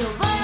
Eu vou